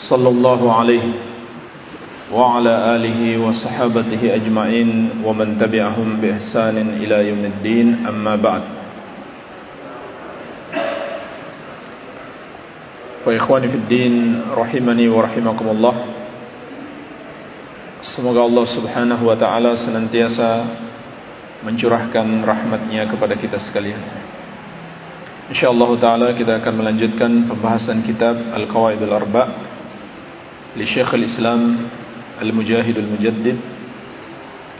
صلى الله عليه وعلى آله وصحابته أجمعين ومن تبعهم بإحسان إلى يوم الدين أما بعد فإخواني في الدين رحمني ورحمكم الله Semoga Allah subhanahu wa ta'ala senantiasa mencurahkan rahmatnya kepada kita sekalian InsyaAllah ta'ala kita akan melanjutkan pembahasan kitab Al-Qawaid Al-Arba' لشيخ الإسلام المجاهد المجدد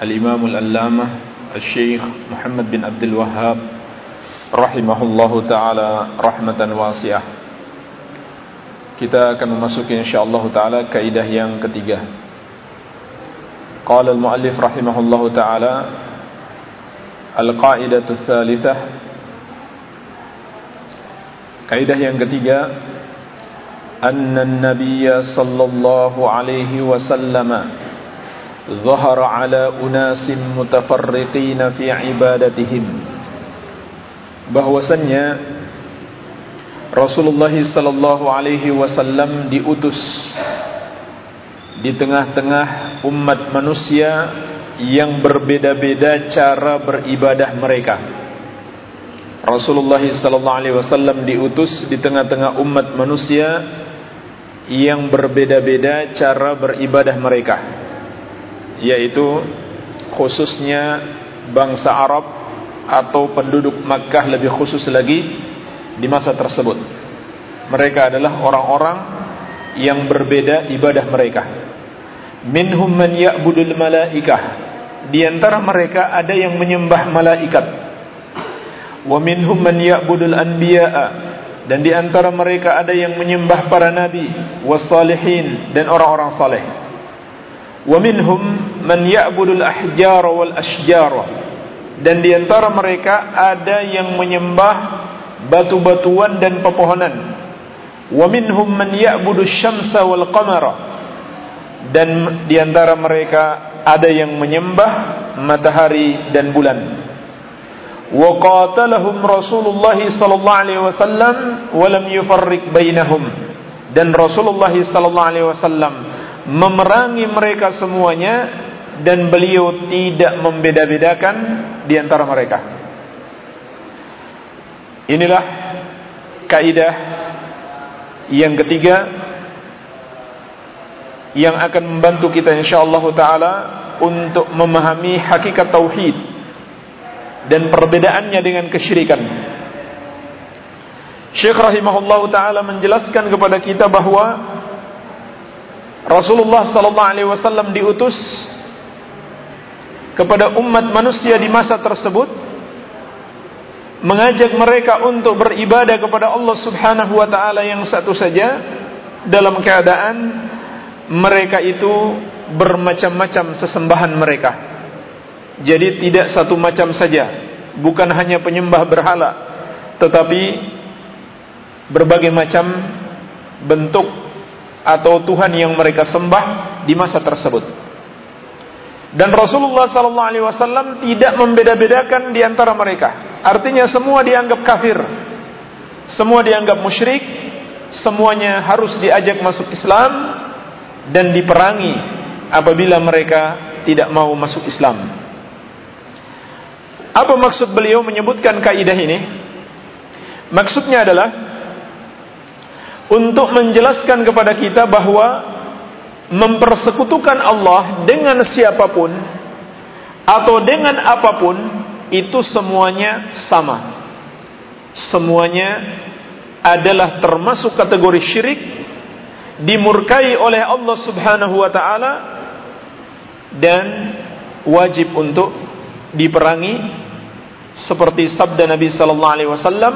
الإمام الألامة الشيخ محمد بن عبد الوهاب رحمه الله تعالى رحمة واسعة kita akan memasuki insyaallah taala kaidah yang ketiga. Qala al-muallif rahimahullahu taala al-qa'idatu tsalitsah kaidah yang ketiga أن النبي صلى الله عليه وسلم ظهر على أناس متفرقين في عبادتهم bahwasannya Rasulullah sallallahu alaihi wasallam diutus di tengah-tengah umat manusia yang berbeda-beda cara beribadah mereka. Rasulullah sallallahu alaihi wasallam diutus di tengah-tengah umat manusia yang berbeda-beda cara beribadah mereka. Yaitu khususnya bangsa Arab atau penduduk Makkah lebih khusus lagi di masa tersebut. Mereka adalah orang-orang yang berbeda ibadah mereka. Minhum man ya'budul malaikah. Di antara mereka ada yang menyembah malaikat. Wa minhum man ya'budul anbiya'a. Dan di antara mereka ada yang menyembah para nabi, wassalihin dan orang-orang saleh. Wa minhum man ya'budul ahjar wal ashjar. Dan di antara mereka ada yang menyembah batu-batuan dan pepohonan wa minhum man ya'budu syamsa wal qamara dan di antara mereka ada yang menyembah matahari dan bulan wa qatalahum Rasulullah sallallahu alaihi wasallam wa lam yufarriq bainahum dan Rasulullah sallallahu alaihi wasallam memerangi mereka semuanya dan beliau tidak membeda-bedakan di antara mereka. Inilah kaidah yang ketiga yang akan membantu kita insyaallah taala untuk memahami hakikat tauhid dan perbedaannya dengan kesyirikan. Syekh rahimahullah taala menjelaskan kepada kita bahwa Rasulullah sallallahu alaihi wasallam diutus kepada umat manusia di masa tersebut mengajak mereka untuk beribadah kepada Allah Subhanahu wa taala yang satu saja dalam keadaan mereka itu bermacam-macam sesembahan mereka. Jadi tidak satu macam saja, bukan hanya penyembah berhala, tetapi berbagai macam bentuk atau Tuhan yang mereka sembah di masa tersebut. Dan Rasulullah wasallam tidak membeda-bedakan di antara mereka. Artinya semua dianggap kafir. Semua dianggap musyrik, semuanya harus diajak masuk Islam dan diperangi apabila mereka tidak mau masuk Islam. Apa maksud beliau menyebutkan kaidah ini? Maksudnya adalah untuk menjelaskan kepada kita bahwa mempersekutukan Allah dengan siapa pun atau dengan apa pun itu semuanya sama. Semuanya adalah termasuk kategori syirik dimurkai oleh Allah Subhanahu wa taala dan wajib untuk diperangi seperti sabda Nabi sallallahu alaihi wasallam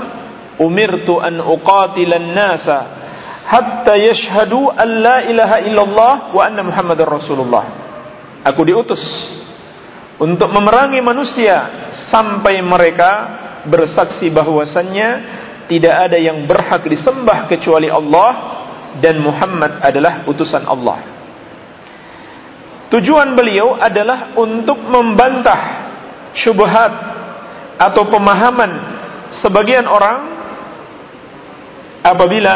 umirtu an uqatilan nasa hatta yashhadu an la ilaha illallah wa anna muhammadar rasulullah aku diutus untuk memerangi manusia sampai mereka bersaksi bahwasannya tidak ada yang berhak disembah kecuali Allah dan Muhammad adalah utusan Allah. Tujuan beliau adalah untuk membantah syubhat atau pemahaman sebagian orang apabila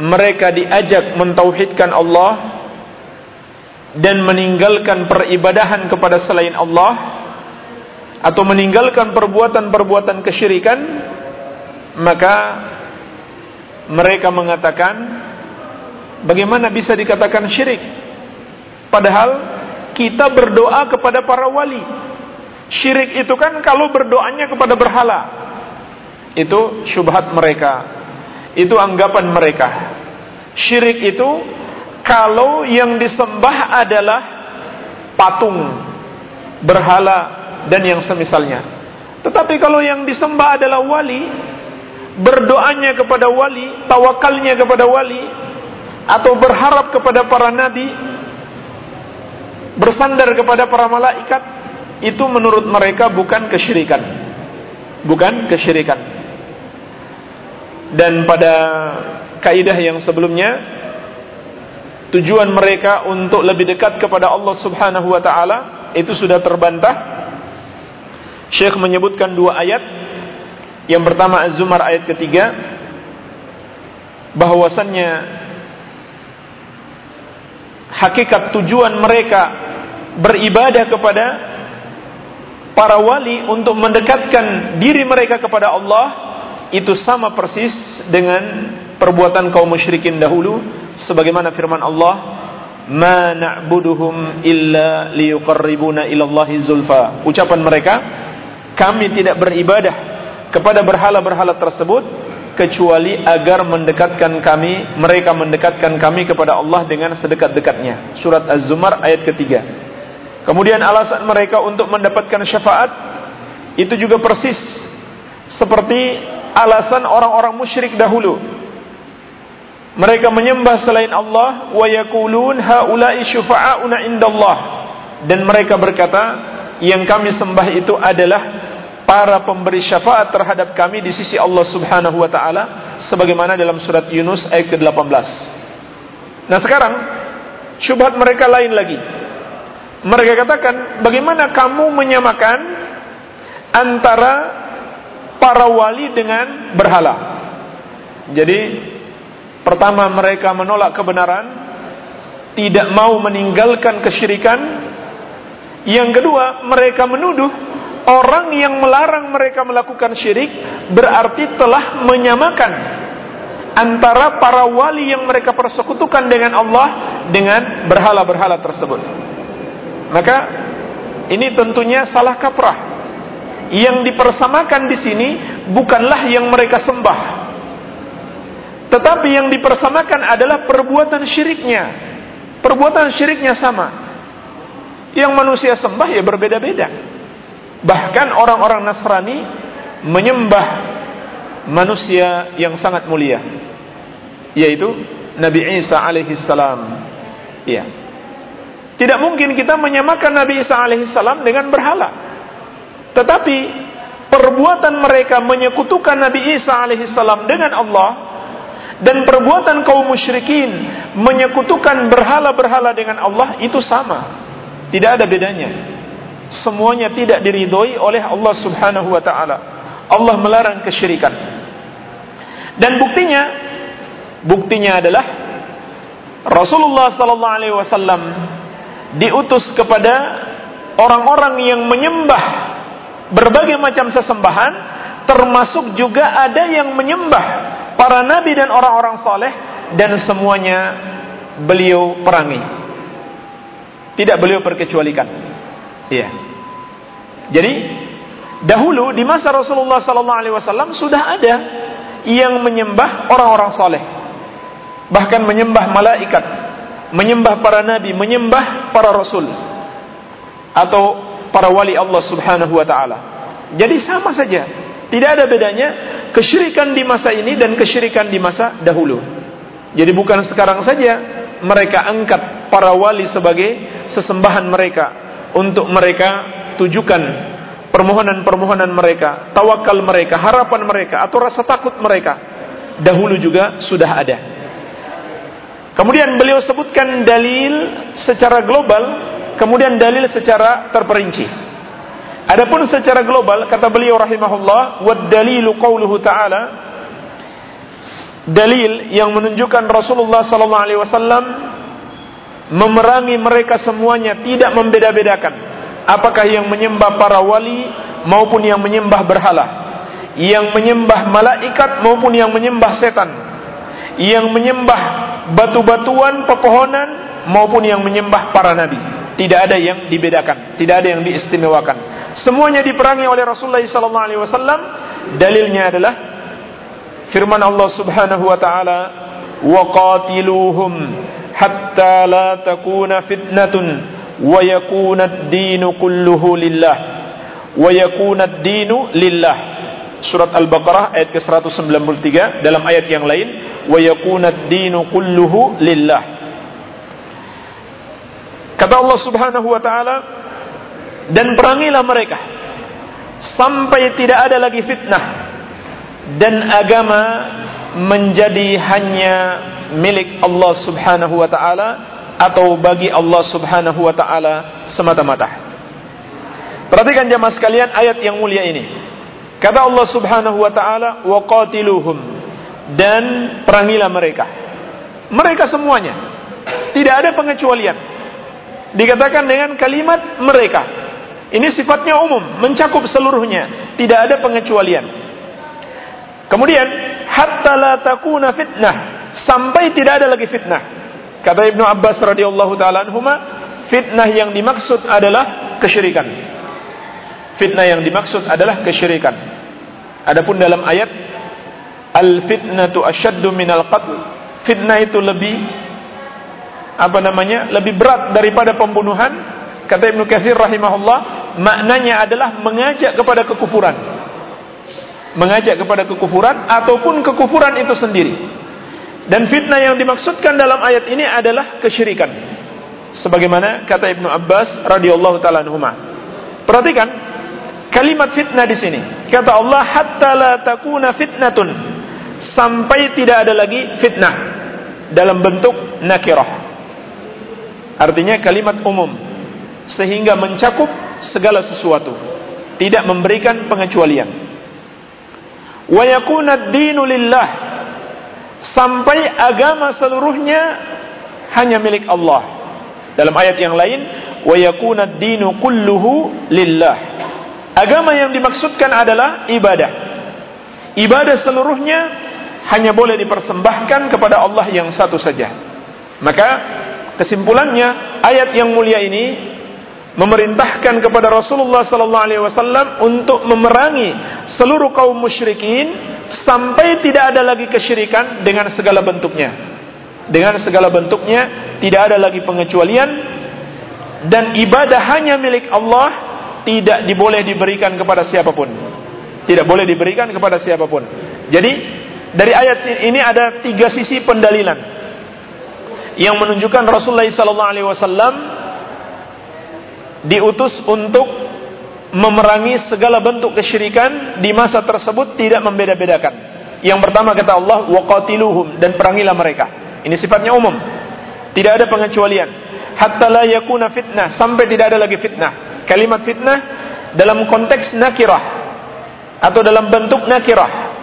mereka diajak mentauhidkan Allah dan meninggalkan peribadahan kepada selain Allah atau meninggalkan perbuatan-perbuatan kesyirikan maka mereka mengatakan bagaimana bisa dikatakan syirik? Padahal kita berdoa kepada para wali syirik itu kan kalau berdoanya kepada berhala. Itu syubhat mereka. Itu anggapan mereka. Syirik itu kalau yang disembah adalah patung berhala dan yang semisalnya. Tetapi kalau yang disembah adalah wali berdoanya kepada wali tawakalnya kepada wali atau berharap kepada para nabi bersandar kepada para malaikat itu menurut mereka bukan kesyirikan bukan kesyirikan dan pada kaidah yang sebelumnya tujuan mereka untuk lebih dekat kepada Allah Subhanahu wa taala itu sudah terbantah. Syekh menyebutkan dua ayat. Yang pertama Az-Zumar ayat ketiga bahwasannya hakikat tujuan mereka beribadah kepada para wali untuk mendekatkan diri mereka kepada Allah itu sama persis dengan perbuatan kaum musyrikin dahulu sebagaimana firman Allah ma na'buduhum illa liyuqarribuna ila Allahi zulfa. Ucapan mereka kami tidak beribadah kepada berhala-berhala tersebut kecuali agar mendekatkan kami mereka mendekatkan kami kepada Allah dengan sedekat-dekatnya. Surat Az-Zumar ayat ketiga kemudian alasan mereka untuk mendapatkan syafaat itu juga persis seperti alasan orang-orang musyrik dahulu mereka menyembah selain Allah wa yaqulun haula'i syufa'auna indallah dan mereka berkata yang kami sembah itu adalah para pemberi syafaat terhadap kami di sisi Allah Subhanahu wa taala sebagaimana dalam surat Yunus ayat ke-18. Nah, sekarang syubhat mereka lain lagi. Mereka katakan, bagaimana kamu menyamakan antara para wali dengan berhala? Jadi Pertama mereka menolak kebenaran Tidak mau meninggalkan kesyirikan Yang kedua mereka menuduh Orang yang melarang mereka melakukan syirik Berarti telah menyamakan Antara para wali yang mereka persekutukan dengan Allah Dengan berhala-berhala tersebut Maka ini tentunya salah kaprah Yang dipersamakan di sini Bukanlah yang mereka sembah tetapi yang dipersamakan adalah perbuatan syiriknya. Perbuatan syiriknya sama. Yang manusia sembah ya berbeda-beda. Bahkan orang-orang Nasrani menyembah manusia yang sangat mulia. Yaitu Nabi Isa alaihi salam. Iya. Tidak mungkin kita menyamakan Nabi Isa alaihi salam dengan berhala. Tetapi perbuatan mereka menyekutukan Nabi Isa alaihi salam dengan Allah dan perbuatan kaum musyrikin menyekutukan berhala-berhala dengan Allah itu sama. Tidak ada bedanya. Semuanya tidak diridhoi oleh Allah Subhanahu wa taala. Allah melarang kesyirikan. Dan buktinya buktinya adalah Rasulullah sallallahu alaihi wasallam diutus kepada orang-orang yang menyembah berbagai macam sesembahan termasuk juga ada yang menyembah para nabi dan orang-orang soleh dan semuanya beliau perangi. Tidak beliau perkecualikan. Iya. Jadi dahulu di masa Rasulullah sallallahu alaihi wasallam sudah ada yang menyembah orang-orang soleh. Bahkan menyembah malaikat, menyembah para nabi, menyembah para rasul atau para wali Allah Subhanahu wa taala. Jadi sama saja tidak ada bedanya kesyirikan di masa ini dan kesyirikan di masa dahulu. Jadi bukan sekarang saja mereka angkat para wali sebagai sesembahan mereka untuk mereka tujukan permohonan-permohonan mereka, tawakal mereka, harapan mereka atau rasa takut mereka. Dahulu juga sudah ada. Kemudian beliau sebutkan dalil secara global, kemudian dalil secara terperinci. Adapun secara global kata beliau rahimahullah, "Wad dalilu qauluhu ta'ala" Dalil yang menunjukkan Rasulullah sallallahu alaihi wasallam memerangi mereka semuanya tidak membeda-bedakan apakah yang menyembah para wali maupun yang menyembah berhala, yang menyembah malaikat maupun yang menyembah setan, yang menyembah batu-batuan, pepohonan maupun yang menyembah para nabi. Tidak ada yang dibedakan, tidak ada yang diistimewakan. Semuanya diperangi oleh Rasulullah sallallahu alaihi wasallam. Dalilnya adalah firman Allah Subhanahu wa taala, "Wa qatiluhum hatta la takuna fitnatun wa yakuna ad-dinu kulluhu lillah wa yakuna ad-dinu lillah surat al-baqarah ayat ke-193 dalam ayat yang lain wa yakuna ad-dinu kulluhu lillah kata Allah Subhanahu wa taala dan perangilah mereka sampai tidak ada lagi fitnah dan agama menjadi hanya milik Allah Subhanahu wa taala atau bagi Allah Subhanahu wa taala semata-mata. Perhatikan jemaah sekalian ayat yang mulia ini. Kata Allah Subhanahu wa taala, "Wa qatiluhum" dan perangilah mereka. Mereka semuanya. Tidak ada pengecualian. Dikatakan dengan kalimat mereka. Ini sifatnya umum, mencakup seluruhnya, tidak ada pengecualian. Kemudian, hatta la takuna fitnah, sampai tidak ada lagi fitnah. Kata Ibnu Abbas radhiyallahu taala anhuma, fitnah yang dimaksud adalah kesyirikan. Fitnah yang dimaksud adalah kesyirikan. Adapun dalam ayat al-fitnatu asyaddu minal qatl, fitnah itu lebih apa namanya? lebih berat daripada pembunuhan. Kata Ibnu Katsir rahimahullah, maknanya adalah mengajak kepada kekufuran. Mengajak kepada kekufuran ataupun kekufuran itu sendiri. Dan fitnah yang dimaksudkan dalam ayat ini adalah kesyirikan. Sebagaimana kata Ibnu Abbas radhiyallahu taala. Perhatikan kalimat fitnah di sini. Kata Allah hatta la takuna fitnatun sampai tidak ada lagi fitnah dalam bentuk nakirah. Artinya kalimat umum sehingga mencakup segala sesuatu, tidak memberikan pengecualian. Wa yakuna ad-dinu lillah sampai agama seluruhnya hanya milik Allah. Dalam ayat yang lain, wa yakuna dinu kulluhu lillah. Agama yang dimaksudkan adalah ibadah. Ibadah seluruhnya hanya boleh dipersembahkan kepada Allah yang satu saja. Maka kesimpulannya ayat yang mulia ini memerintahkan kepada Rasulullah sallallahu alaihi wasallam untuk memerangi seluruh kaum musyrikin sampai tidak ada lagi kesyirikan dengan segala bentuknya. Dengan segala bentuknya tidak ada lagi pengecualian dan ibadah hanya milik Allah tidak diboleh diberikan kepada siapa pun. Tidak boleh diberikan kepada siapa pun. Jadi dari ayat ini ada tiga sisi pendalilan yang menunjukkan Rasulullah SAW diutus untuk memerangi segala bentuk kesyirikan di masa tersebut tidak membeda-bedakan. Yang pertama kata Allah, waqatiluhum dan perangilah mereka. Ini sifatnya umum. Tidak ada pengecualian. Hatta la yakuna fitnah, sampai tidak ada lagi fitnah. Kalimat fitnah dalam konteks nakirah atau dalam bentuk nakirah.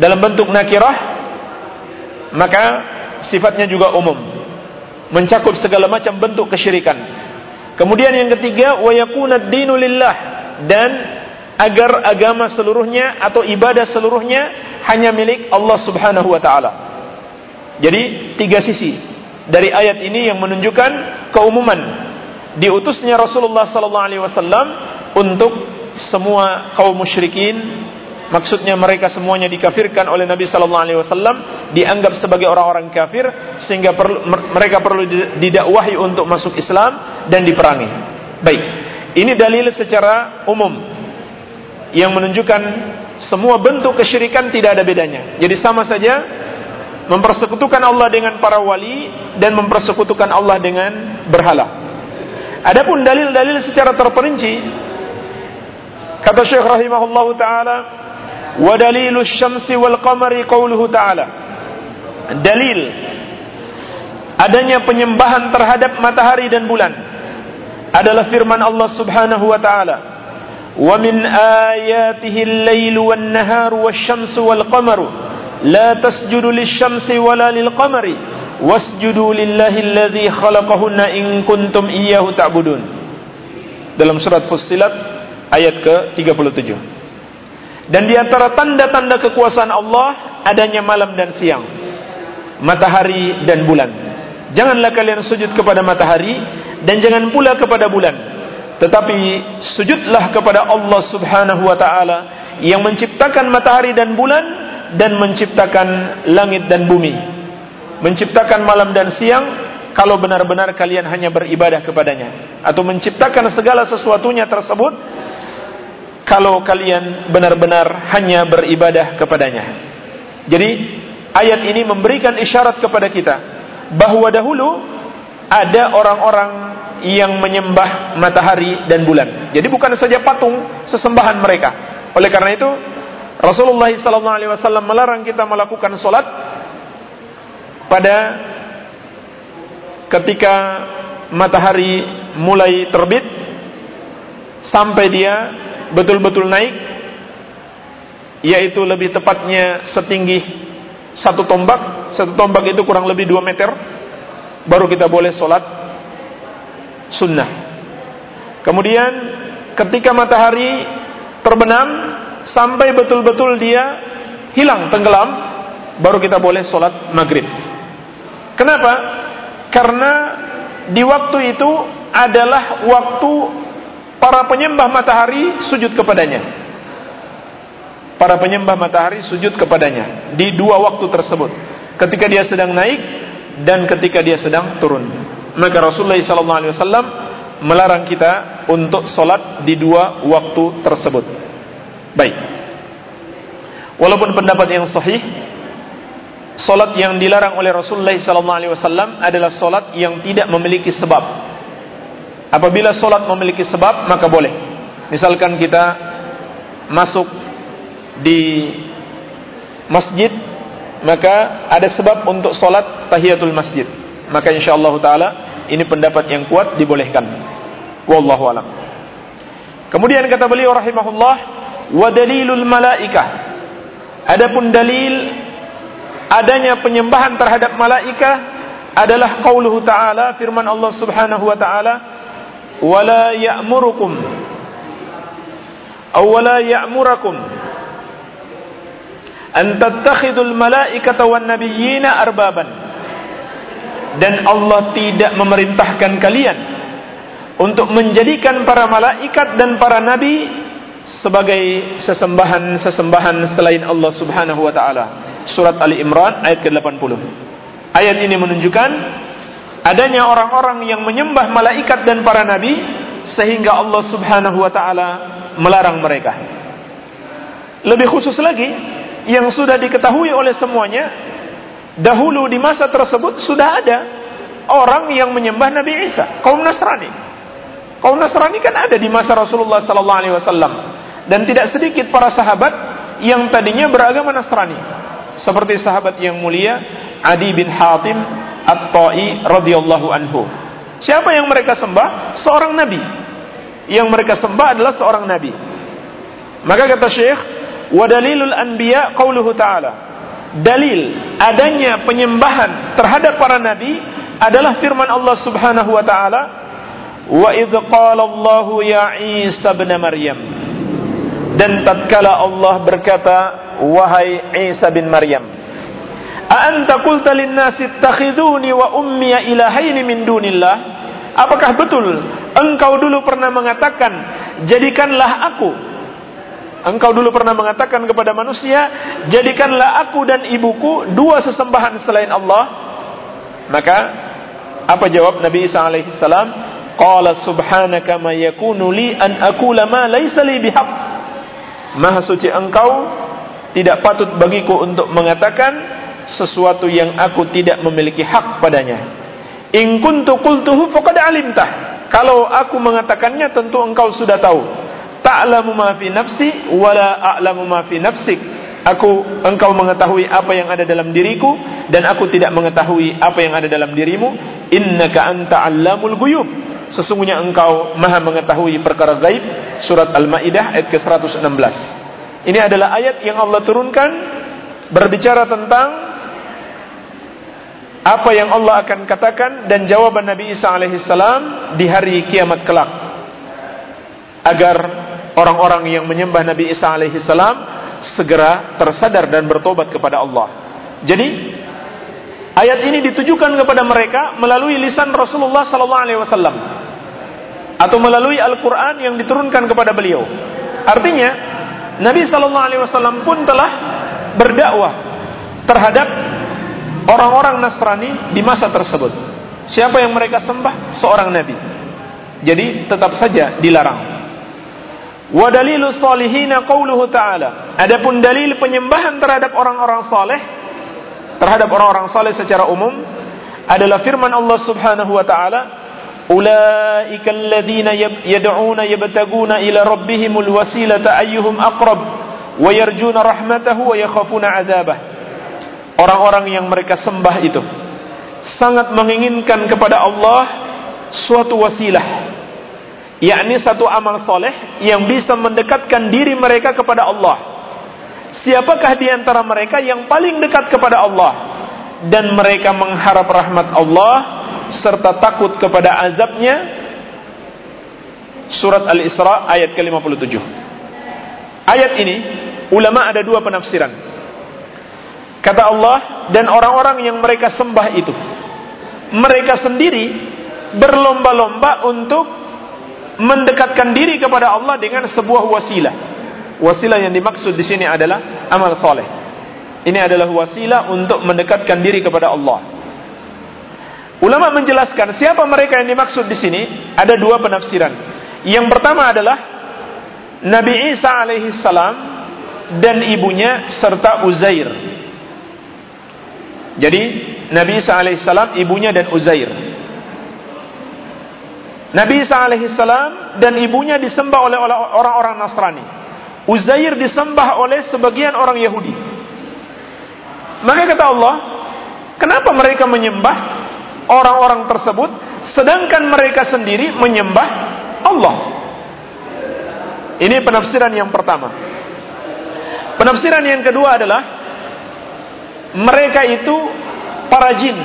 Dalam bentuk nakirah maka sifatnya juga umum. Mencakup segala macam bentuk kesyirikan Kemudian yang ketiga, wa yakuna dinu lillah dan agar agama seluruhnya atau ibadah seluruhnya hanya milik Allah Subhanahu wa taala. Jadi tiga sisi dari ayat ini yang menunjukkan keumuman diutusnya Rasulullah sallallahu alaihi wasallam untuk semua kaum musyrikin Maksudnya mereka semuanya dikafirkan oleh Nabi sallallahu alaihi wasallam, dianggap sebagai orang-orang kafir sehingga perlu, mereka perlu didakwahi untuk masuk Islam dan diperangi. Baik. Ini dalil secara umum yang menunjukkan semua bentuk kesyirikan tidak ada bedanya. Jadi sama saja mempersekutukan Allah dengan para wali dan mempersekutukan Allah dengan berhala. Adapun dalil-dalil secara terperinci kata Syekh rahimahullahu taala wa dalilu syamsi wal qamari qauluhu taala. Dalil adanya penyembahan terhadap matahari dan bulan adalah firman Allah Subhanahu wa taala wa min ayatihi al-lailu wan-naharu wasyamsu wal qamaru la tasjudu lisyamsi wala lil qamari wasjudu lillahi alladhi khalaqahunna in kuntum iyyahu ta'budun. Dalam surat Fussilat ayat ke-37. Dan di antara tanda-tanda kekuasaan Allah adanya malam dan siang matahari dan bulan. Janganlah kalian sujud kepada matahari dan jangan pula kepada bulan. Tetapi sujudlah kepada Allah Subhanahu wa taala yang menciptakan matahari dan bulan dan menciptakan langit dan bumi menciptakan malam dan siang kalau benar-benar kalian hanya beribadah kepadanya. Atau menciptakan segala sesuatunya tersebut kalau kalian benar-benar hanya beribadah kepadanya. Jadi ayat ini memberikan isyarat kepada kita bahwa dahulu ada orang-orang yang menyembah matahari dan bulan. Jadi bukan saja patung sesembahan mereka. Oleh karena itu Rasulullah SAW melarang kita melakukan solat pada ketika matahari mulai terbit sampai dia betul-betul naik yaitu lebih tepatnya setinggi satu tombak satu tombak itu kurang lebih dua meter baru kita boleh solat sunnah. Kemudian ketika matahari terbenam sampai betul-betul dia hilang tenggelam baru kita boleh sholat maghrib kenapa? karena di waktu itu adalah waktu para penyembah matahari sujud kepadanya para penyembah matahari sujud kepadanya di dua waktu tersebut ketika dia sedang naik dan ketika dia sedang turun maka Rasulullah SAW melarang kita untuk sholat di dua waktu tersebut Baik. Walaupun pendapat yang sahih, solat yang dilarang oleh Rasulullah SAW adalah solat yang tidak memiliki sebab. Apabila solat memiliki sebab, maka boleh. Misalkan kita masuk di masjid, maka ada sebab untuk solat tahiyatul masjid. Maka insya Allah Taala ini pendapat yang kuat dibolehkan. Wallahu alam. Kemudian kata beliau rahimahullah, wa dalilul malaikah adapun dalil adanya penyembahan terhadap malaikah adalah qauluhu ta'ala firman Allah Subhanahu wa ta'ala wala ya'murukum aw wala ya'murakum an tattakhidul malaikata wan nabiyyina arbaban dan Allah tidak memerintahkan kalian untuk menjadikan para malaikat dan para nabi sebagai sesembahan-sesembahan selain Allah Subhanahu wa taala. Surat Ali Imran ayat ke-80. Ayat ini menunjukkan adanya orang-orang yang menyembah malaikat dan para nabi sehingga Allah Subhanahu wa taala melarang mereka. Lebih khusus lagi yang sudah diketahui oleh semuanya dahulu di masa tersebut sudah ada orang yang menyembah Nabi Isa, kaum Nasrani. Kaum Nasrani kan ada di masa Rasulullah sallallahu alaihi wasallam dan tidak sedikit para sahabat yang tadinya beragama Nasrani seperti sahabat yang mulia Adi bin Hatim At-Ta'i radhiyallahu anhu. Siapa yang mereka sembah? Seorang nabi. Yang mereka sembah adalah seorang nabi. Maka kata Syekh, "Wa dalilul anbiya qauluhu ta'ala." Dalil adanya penyembahan terhadap para nabi adalah firman Allah Subhanahu wa taala, "Wa idz qala Allahu ya Isa ibn Maryam" dan tatkala Allah berkata wahai Isa bin Maryam anta qulta lin-nasi ittakhiduni wa ummi ilahaini min dunillah? Apakah betul engkau dulu pernah mengatakan jadikanlah aku engkau dulu pernah mengatakan kepada manusia jadikanlah aku dan ibuku dua sesembahan selain Allah. Maka apa jawab Nabi Isa alaihi salam? Qala subhanaka ma yakunu li an aqula ma laysa li bihaq. Maha suci engkau tidak patut bagiku untuk mengatakan sesuatu yang aku tidak memiliki hak padanya. In kuntu qultuhu faqad alimtah. Kalau aku mengatakannya tentu engkau sudah tahu. Ta'lamu ma fi nafsi wala a'lamu ma fi nafsik. Aku engkau mengetahui apa yang ada dalam diriku dan aku tidak mengetahui apa yang ada dalam dirimu. Innaka anta 'allamul ghuyub. Sesungguhnya engkau Maha mengetahui perkara gaib. Surat Al-Maidah ayat ke-116. Ini adalah ayat yang Allah turunkan berbicara tentang apa yang Allah akan katakan dan jawaban Nabi Isa alaihissalam di hari kiamat kelak agar orang-orang yang menyembah Nabi Isa alaihissalam segera tersadar dan bertobat kepada Allah. Jadi ayat ini ditujukan kepada mereka melalui lisan Rasulullah sallallahu alaihi wasallam atau melalui Al-Qur'an yang diturunkan kepada beliau. Artinya Nabi sallallahu alaihi wasallam pun telah berdakwah terhadap orang-orang Nasrani di masa tersebut. Siapa yang mereka sembah? Seorang nabi. Jadi tetap saja dilarang. Wa dalilu salihina qauluhu ta'ala. Adapun dalil penyembahan terhadap orang-orang saleh terhadap orang-orang saleh secara umum adalah firman Allah Subhanahu wa taala, "Ulaika alladziina yad'una yabtaguna ila rabbihimul wasilata ayyuhum aqrab wa yarjuna rahmatahu wa yakhafuna 'adzabah." Orang-orang yang mereka sembah itu sangat menginginkan kepada Allah suatu wasilah yakni satu amal soleh yang bisa mendekatkan diri mereka kepada Allah siapakah di antara mereka yang paling dekat kepada Allah dan mereka mengharap rahmat Allah serta takut kepada azabnya surat Al-Isra ayat ke-57 ayat ini ulama ada dua penafsiran Kata Allah, dan orang-orang yang mereka sembah itu, mereka sendiri berlomba-lomba untuk mendekatkan diri kepada Allah dengan sebuah wasilah. Wasilah yang dimaksud di sini adalah amal soleh. Ini adalah wasilah untuk mendekatkan diri kepada Allah. Ulama menjelaskan siapa mereka yang dimaksud di sini. Ada dua penafsiran. Yang pertama adalah Nabi Isa alaihissalam dan ibunya serta Uzair jadi Nabi Isa alaihissalam ibunya dan Uzair. Nabi Isa alaihissalam dan ibunya disembah oleh orang-orang Nasrani. Uzair disembah oleh sebagian orang Yahudi. Maka kata Allah, kenapa mereka menyembah orang-orang tersebut sedangkan mereka sendiri menyembah Allah? Ini penafsiran yang pertama. Penafsiran yang kedua adalah mereka itu para jin.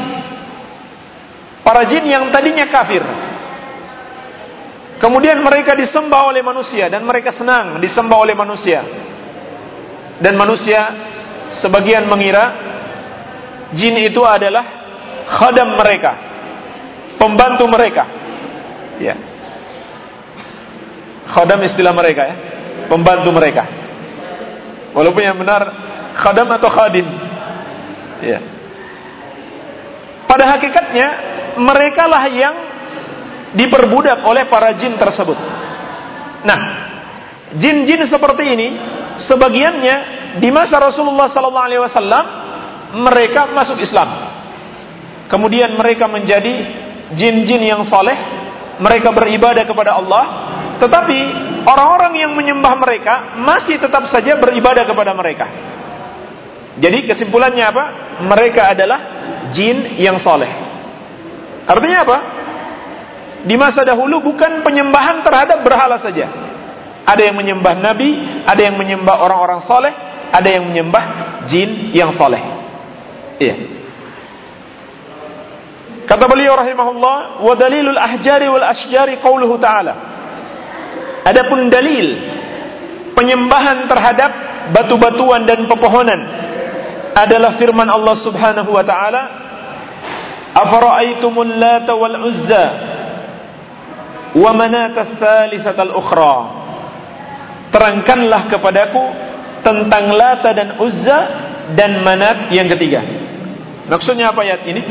Para jin yang tadinya kafir. Kemudian mereka disembah oleh manusia dan mereka senang disembah oleh manusia. Dan manusia sebagian mengira jin itu adalah khadam mereka, pembantu mereka. Ya. Khadam istilah mereka ya, pembantu mereka. Walaupun yang benar khadam atau khadim. Ya. Pada hakikatnya mereka lah yang diperbudak oleh para jin tersebut. Nah, jin-jin seperti ini sebagiannya di masa Rasulullah SAW mereka masuk Islam. Kemudian mereka menjadi jin-jin yang soleh, mereka beribadah kepada Allah, tetapi orang-orang yang menyembah mereka masih tetap saja beribadah kepada mereka. Jadi kesimpulannya apa? Mereka adalah jin yang soleh. Artinya apa? Di masa dahulu bukan penyembahan terhadap berhala saja. Ada yang menyembah nabi, ada yang menyembah orang-orang soleh, ada yang menyembah jin yang soleh. Iya. Kata beliau rahimahullah, wa dalilul ahjari wal asjari qauluhu ta'ala. Adapun dalil penyembahan terhadap batu-batuan dan pepohonan adalah firman Allah Subhanahu wa taala Afara'aitumul Lata wal Uzza wa Manat ats-tsalitsata ukhra Terangkanlah kepadaku tentang Lata dan Uzza dan Manat yang ketiga. Maksudnya apa ayat ini?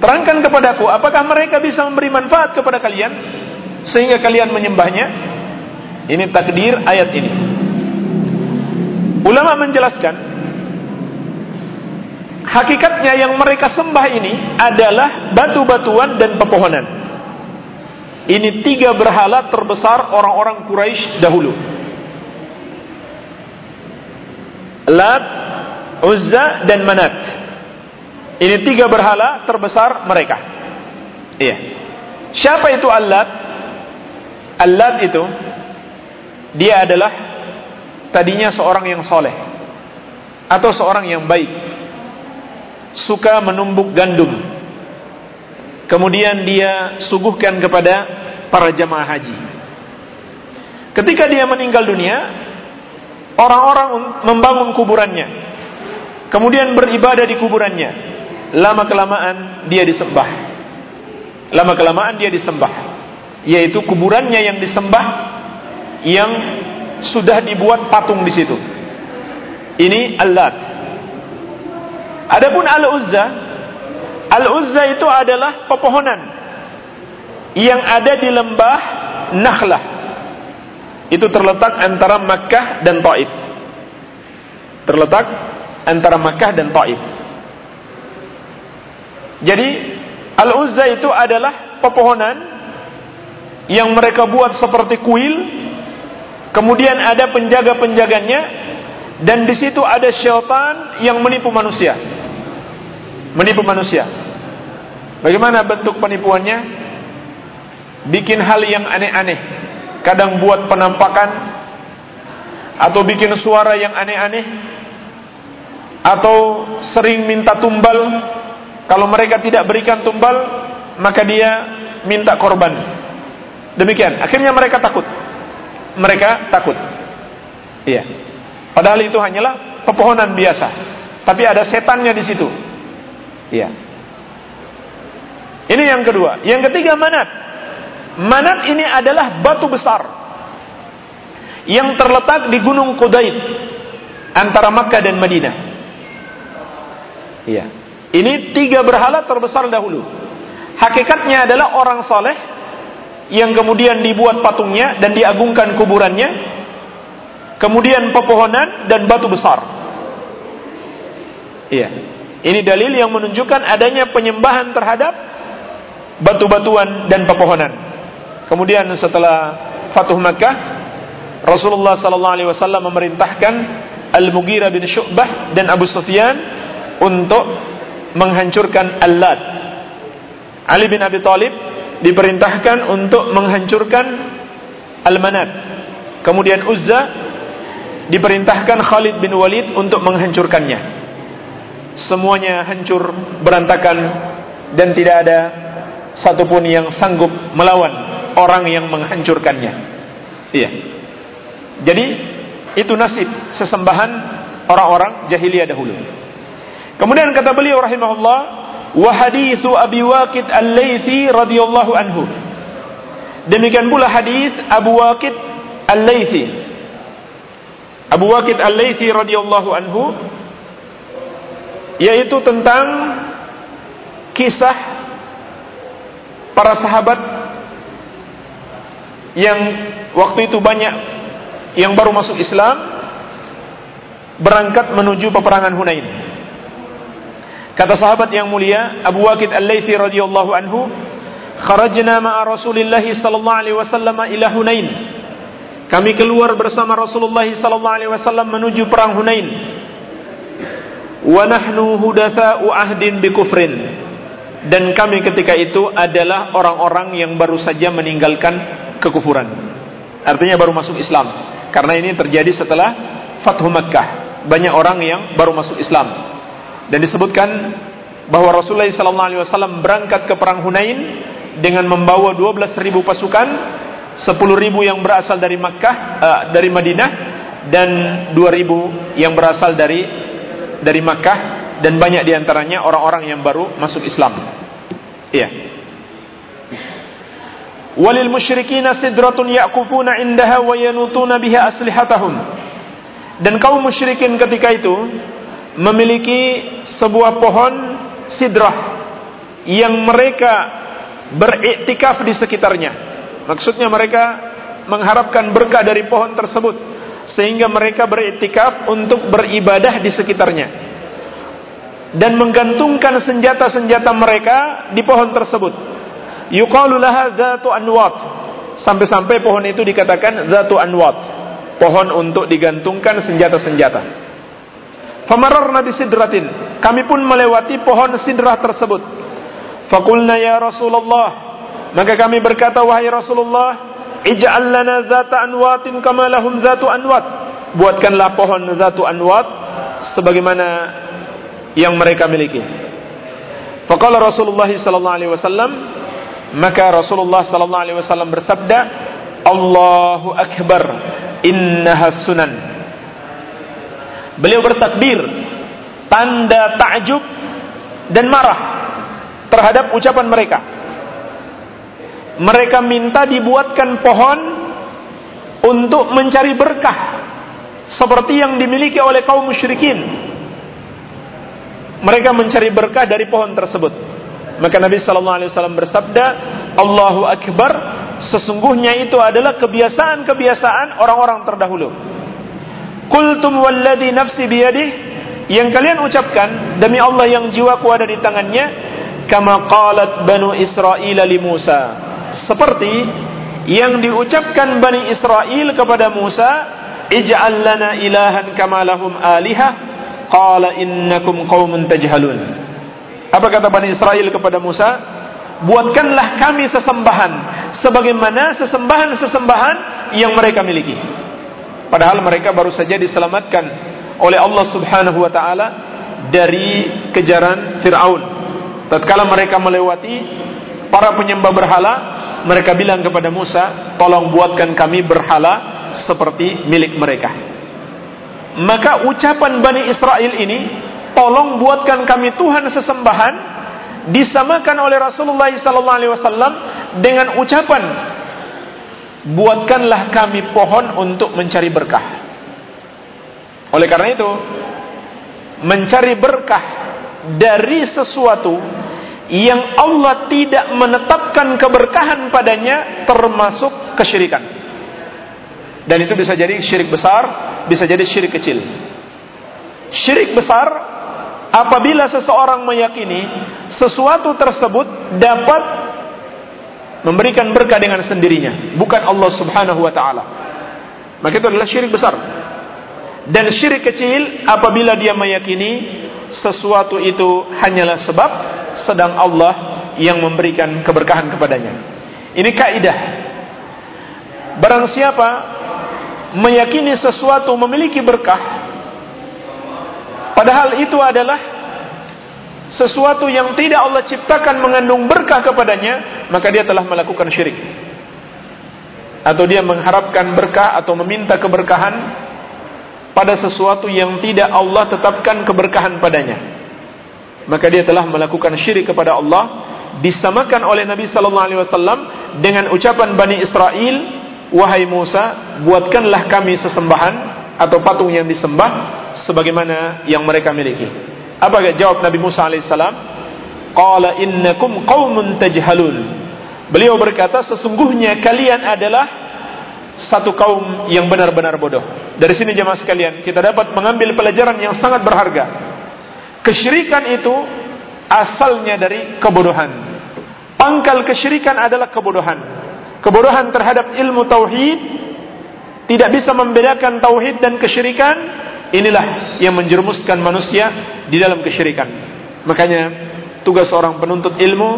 Terangkan kepadaku apakah mereka bisa memberi manfaat kepada kalian sehingga kalian menyembahnya? Ini takdir ayat ini. Ulama menjelaskan hakikatnya yang mereka sembah ini adalah batu-batuan dan pepohonan. Ini tiga berhala terbesar orang-orang Quraisy dahulu. Lat, Uzza dan Manat. Ini tiga berhala terbesar mereka. Iya. Siapa itu Allat? Allat itu dia adalah tadinya seorang yang soleh atau seorang yang baik suka menumbuk gandum kemudian dia suguhkan kepada para jamaah haji ketika dia meninggal dunia orang-orang membangun kuburannya kemudian beribadah di kuburannya lama kelamaan dia disembah lama kelamaan dia disembah yaitu kuburannya yang disembah yang sudah dibuat patung di situ ini Allah Adapun Al-Uzza, Al-Uzza itu adalah pepohonan yang ada di lembah Nakhlah. Itu terletak antara Makkah dan Taif. Terletak antara Makkah dan Taif. Jadi Al-Uzza itu adalah pepohonan yang mereka buat seperti kuil. Kemudian ada penjaga-penjaganya dan di situ ada syaitan yang menipu manusia menipu manusia. Bagaimana bentuk penipuannya? Bikin hal yang aneh-aneh. Kadang buat penampakan atau bikin suara yang aneh-aneh atau sering minta tumbal. Kalau mereka tidak berikan tumbal, maka dia minta korban. Demikian. Akhirnya mereka takut. Mereka takut. Iya. Padahal itu hanyalah pepohonan biasa. Tapi ada setannya di situ. Iya. Ini yang kedua. Yang ketiga manat. Manat ini adalah batu besar yang terletak di Gunung Qudaid antara Makkah dan Madinah. Iya. Ini tiga berhala terbesar dahulu. Hakikatnya adalah orang saleh yang kemudian dibuat patungnya dan diagungkan kuburannya. Kemudian pepohonan dan batu besar. Iya. Ini dalil yang menunjukkan adanya penyembahan terhadap batu-batuan dan pepohonan. Kemudian setelah Fatuh Makkah, Rasulullah sallallahu alaihi wasallam memerintahkan Al-Mughirah bin Syu'bah dan Abu Sufyan untuk menghancurkan Al-Lat. Ali bin Abi Thalib diperintahkan untuk menghancurkan Al-Manat. Kemudian Uzza diperintahkan Khalid bin Walid untuk menghancurkannya semuanya hancur berantakan dan tidak ada satupun yang sanggup melawan orang yang menghancurkannya. Iya. Jadi itu nasib sesembahan orang-orang jahiliyah dahulu. Kemudian kata beliau rahimahullah, wa haditsu Abi Waqid Al-Laitsi radhiyallahu anhu. Demikian pula hadis Abu Waqid Al-Laitsi. Abu Waqid Al-Laitsi radhiyallahu anhu yaitu tentang kisah para sahabat yang waktu itu banyak yang baru masuk Islam berangkat menuju peperangan Hunain. Kata sahabat yang mulia Abu Waqid Al-Laitsi radhiyallahu anhu, "Kharajna ma'a Rasulillah sallallahu alaihi wasallam ila Hunain." Kami keluar bersama Rasulullah sallallahu alaihi wasallam menuju perang Hunain. Wa nahnu hudatsa'u ahdin bikufrin. Dan kami ketika itu adalah orang-orang yang baru saja meninggalkan kekufuran. Artinya baru masuk Islam. Karena ini terjadi setelah Fathu Makkah. Banyak orang yang baru masuk Islam dan disebutkan bahwa Rasulullah SAW berangkat ke perang Hunain dengan membawa 12.000 pasukan 10.000 yang berasal dari Makkah uh, dari Madinah dan 2.000 yang berasal dari dari Makkah dan banyak di antaranya orang-orang yang baru masuk Islam. Iya. Walil musyrikin sidratun yaqufuna indaha wa yanutuna biha aslihatahum. Dan kaum musyrikin ketika itu memiliki sebuah pohon sidrah yang mereka beriktikaf di sekitarnya. Maksudnya mereka mengharapkan berkah dari pohon tersebut sehingga mereka beriktikaf untuk beribadah di sekitarnya. dan menggantungkan senjata-senjata mereka di pohon tersebut. Yuqalu laha dzatu anwat. Sampai-sampai pohon itu dikatakan dzatu anwat. Pohon untuk digantungkan senjata-senjata. Famararna bi sidratin. Kami pun melewati pohon sidrah tersebut. Fakulna ya Rasulullah. Maka kami berkata wahai Rasulullah, ij'al lana dzata anwatin kama lahum dzatu anwat. Buatkanlah pohon dzatu anwat sebagaimana yang mereka miliki. Faqala Rasulullah sallallahu alaihi wasallam maka Rasulullah sallallahu alaihi wasallam bersabda Allahu akbar innaha sunan Beliau bertakbir tanda takjub dan marah terhadap ucapan mereka. Mereka minta dibuatkan pohon untuk mencari berkah seperti yang dimiliki oleh kaum musyrikin mereka mencari berkah dari pohon tersebut. Maka Nabi sallallahu alaihi wasallam bersabda, "Allahu akbar." Sesungguhnya itu adalah kebiasaan-kebiasaan orang-orang terdahulu. Qultum walladhi nafsi biyadih yang kalian ucapkan demi Allah yang jiwaku ada di tangannya kama qalat banu Israel li Musa seperti yang diucapkan Bani Israel kepada Musa ij'al lana ilahan kama lahum alihah Qala innakum qaumun tajhalun. Apa kata Bani Israel kepada Musa? Buatkanlah kami sesembahan sebagaimana sesembahan-sesembahan yang mereka miliki. Padahal mereka baru saja diselamatkan oleh Allah Subhanahu wa taala dari kejaran Firaun. Tatkala mereka melewati para penyembah berhala, mereka bilang kepada Musa, "Tolong buatkan kami berhala seperti milik mereka." Maka ucapan Bani Israel ini, tolong buatkan kami Tuhan sesembahan, disamakan oleh Rasulullah SAW dengan ucapan, buatkanlah kami pohon untuk mencari berkah. Oleh karena itu, mencari berkah dari sesuatu yang Allah tidak menetapkan keberkahan padanya termasuk kesyirikan. Dan itu bisa jadi syirik besar, bisa jadi syirik kecil. Syirik besar apabila seseorang meyakini sesuatu tersebut dapat memberikan berkah dengan sendirinya, bukan Allah Subhanahu wa taala. Maka itu adalah syirik besar. Dan syirik kecil apabila dia meyakini sesuatu itu hanyalah sebab sedang Allah yang memberikan keberkahan kepadanya. Ini kaidah. Barang siapa meyakini sesuatu memiliki berkah padahal itu adalah sesuatu yang tidak Allah ciptakan mengandung berkah kepadanya maka dia telah melakukan syirik atau dia mengharapkan berkah atau meminta keberkahan pada sesuatu yang tidak Allah tetapkan keberkahan padanya maka dia telah melakukan syirik kepada Allah disamakan oleh Nabi sallallahu alaihi wasallam dengan ucapan Bani Israel Wahai Musa, buatkanlah kami sesembahan atau patung yang disembah sebagaimana yang mereka miliki. Apa jawab Nabi Musa alaihissalam? Qala innakum qaumun tajhalun. Beliau berkata, sesungguhnya kalian adalah satu kaum yang benar-benar bodoh. Dari sini jemaah sekalian, kita dapat mengambil pelajaran yang sangat berharga. Kesyirikan itu asalnya dari kebodohan. Pangkal kesyirikan adalah kebodohan kebodohan terhadap ilmu tauhid tidak bisa membedakan tauhid dan kesyirikan inilah yang menjerumuskan manusia di dalam kesyirikan makanya tugas seorang penuntut ilmu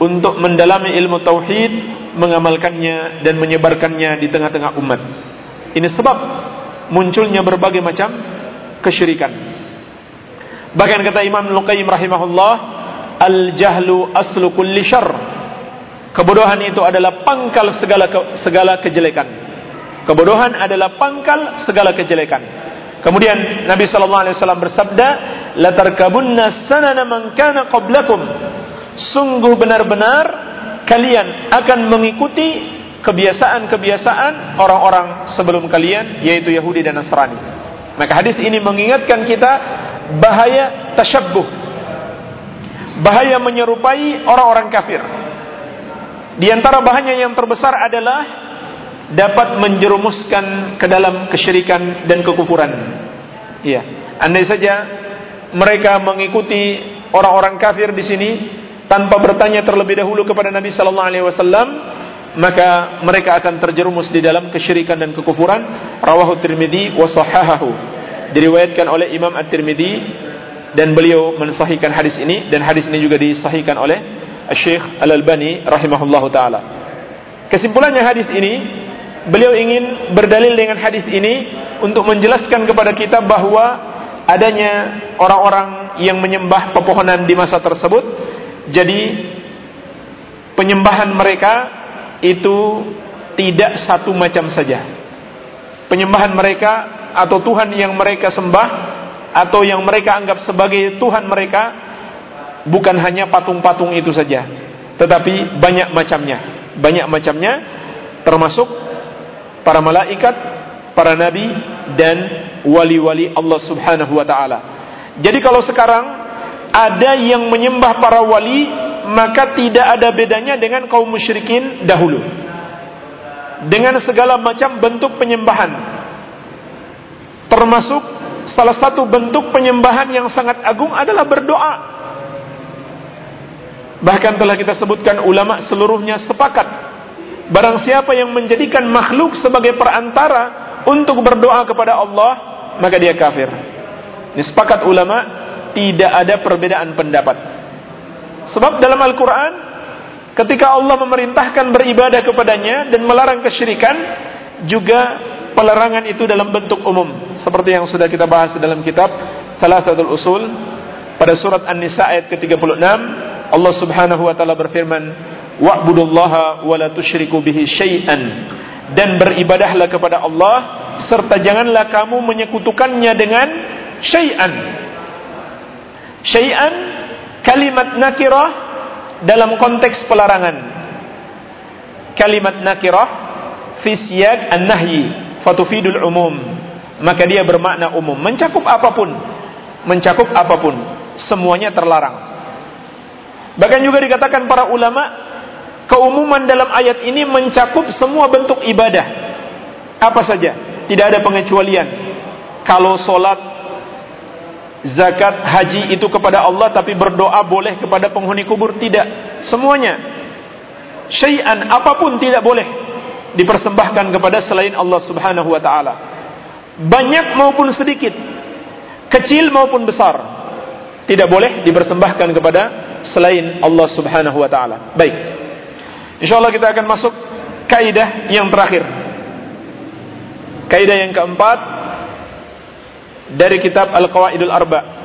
untuk mendalami ilmu tauhid mengamalkannya dan menyebarkannya di tengah-tengah umat ini sebab munculnya berbagai macam kesyirikan bahkan kata Imam Luqayyim rahimahullah al jahlu aslu kulli syarr Kebodohan itu adalah pangkal segala ke, segala kejelekan. Kebodohan adalah pangkal segala kejelekan. Kemudian Nabi sallallahu alaihi wasallam bersabda, "La tarkabunna sanana man kana qablakum." Sungguh benar-benar kalian akan mengikuti kebiasaan-kebiasaan orang-orang sebelum kalian yaitu Yahudi dan Nasrani. Maka hadis ini mengingatkan kita bahaya tasyabbuh. Bahaya menyerupai orang-orang kafir. Di antara bahannya yang terbesar adalah dapat menjerumuskan ke dalam kesyirikan dan kekufuran. Iya, andai saja mereka mengikuti orang-orang kafir di sini tanpa bertanya terlebih dahulu kepada Nabi sallallahu alaihi wasallam maka mereka akan terjerumus di dalam kesyirikan dan kekufuran. Rawahu Tirmidzi wa diriwayatkan oleh Imam At-Tirmidzi dan beliau mensahihkan hadis ini dan hadis ini juga disahihkan oleh Syekh Al-Albani rahimahullahu taala. Kesimpulannya hadis ini beliau ingin berdalil dengan hadis ini untuk menjelaskan kepada kita bahwa adanya orang-orang yang menyembah pepohonan di masa tersebut jadi penyembahan mereka itu tidak satu macam saja. Penyembahan mereka atau Tuhan yang mereka sembah atau yang mereka anggap sebagai Tuhan mereka bukan hanya patung-patung itu saja, tetapi banyak macamnya. Banyak macamnya termasuk para malaikat, para nabi dan wali-wali Allah Subhanahu wa taala. Jadi kalau sekarang ada yang menyembah para wali maka tidak ada bedanya dengan kaum musyrikin dahulu. Dengan segala macam bentuk penyembahan. Termasuk salah satu bentuk penyembahan yang sangat agung adalah berdoa. Bahkan telah kita sebutkan ulama seluruhnya sepakat. Barang siapa yang menjadikan makhluk sebagai perantara untuk berdoa kepada Allah, maka dia kafir. Ini sepakat ulama, tidak ada perbedaan pendapat. Sebab dalam Al-Quran Ketika Allah memerintahkan beribadah kepadanya Dan melarang kesyirikan Juga pelarangan itu dalam bentuk umum Seperti yang sudah kita bahas dalam kitab Salah satu usul Pada surat An-Nisa ayat ke-36 Allah subhanahu wa ta'ala berfirman Wa'budullaha wa la tushriku bihi syai'an Dan beribadahlah kepada Allah Serta janganlah kamu menyekutukannya dengan syai'an Syai'an kalimat nakirah dalam konteks pelarangan. Kalimat nakirah fi siyag an-nahyi fatufidul umum. Maka dia bermakna umum, mencakup apa pun. Mencakup apa pun, semuanya terlarang. Bahkan juga dikatakan para ulama, keumuman dalam ayat ini mencakup semua bentuk ibadah. Apa saja, tidak ada pengecualian. Kalau solat zakat, haji itu kepada Allah tapi berdoa boleh kepada penghuni kubur tidak. Semuanya syai'an apa pun tidak boleh dipersembahkan kepada selain Allah Subhanahu wa taala. Banyak maupun sedikit, kecil maupun besar, tidak boleh dipersembahkan kepada selain Allah Subhanahu wa taala. Baik. Insyaallah kita akan masuk kaidah yang terakhir. Kaidah yang keempat dari kitab Al-Qawaidul Arba.